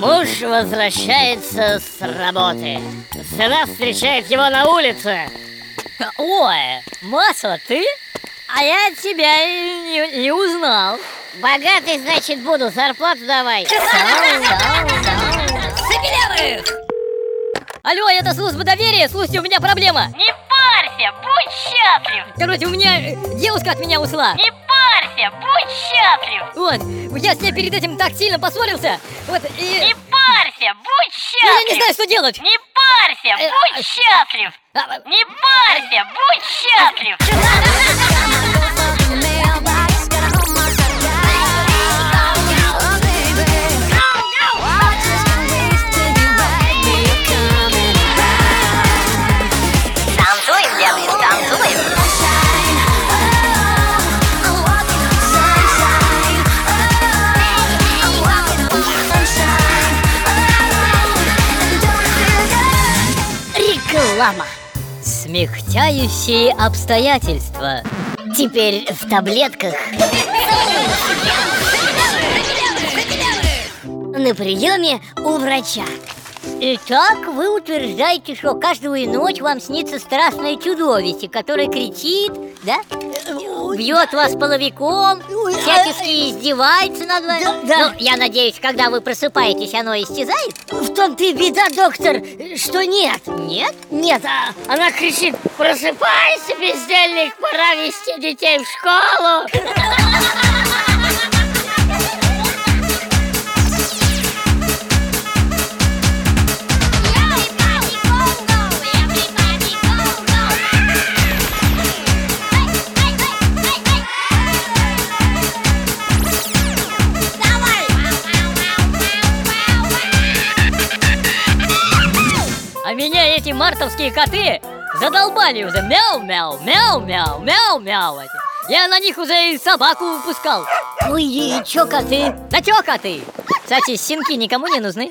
возвращается с работы. Жена встречает его на улице. Ой, масло, ты? А я тебя не, не узнал. Богатый, значит, буду, зарплату давай. Забелевых! Алло, это служба доверия, слушайте, у меня проблема. Не парься, будь счастлив! Короче, у меня девушка от меня ушла. Не парься, будь счастлив! Вот, я с ней перед этим так сильно поссорился. Вот, и... Не парься, будь Ну, я не счастлив! знаю, что делать. Не парься, Э, будь счастлив! А, Не парься, будь счастлив! Реклама. Смягчающие обстоятельства. Теперь в таблетках. На приеме у врача. Итак, вы утверждаете, что каждую ночь вам снится страшное чудовище, которое кричит, да? Бьет вас половиком, всячески издевается над вами. да. Ну, я надеюсь, когда вы просыпаетесь, оно исчезает? В том-то и беда, доктор, что нет. Нет? Нет, а она кричит, просыпайся, бездельник, пора вести детей в школу. меня эти мартовские коты задолбали уже. Мяу-мяу, мяу-мяу, мяу-мяу. Я на них уже и собаку выпускал. Ой, и чё, коты? Да чё коты? Кстати, щенки никому не нужны.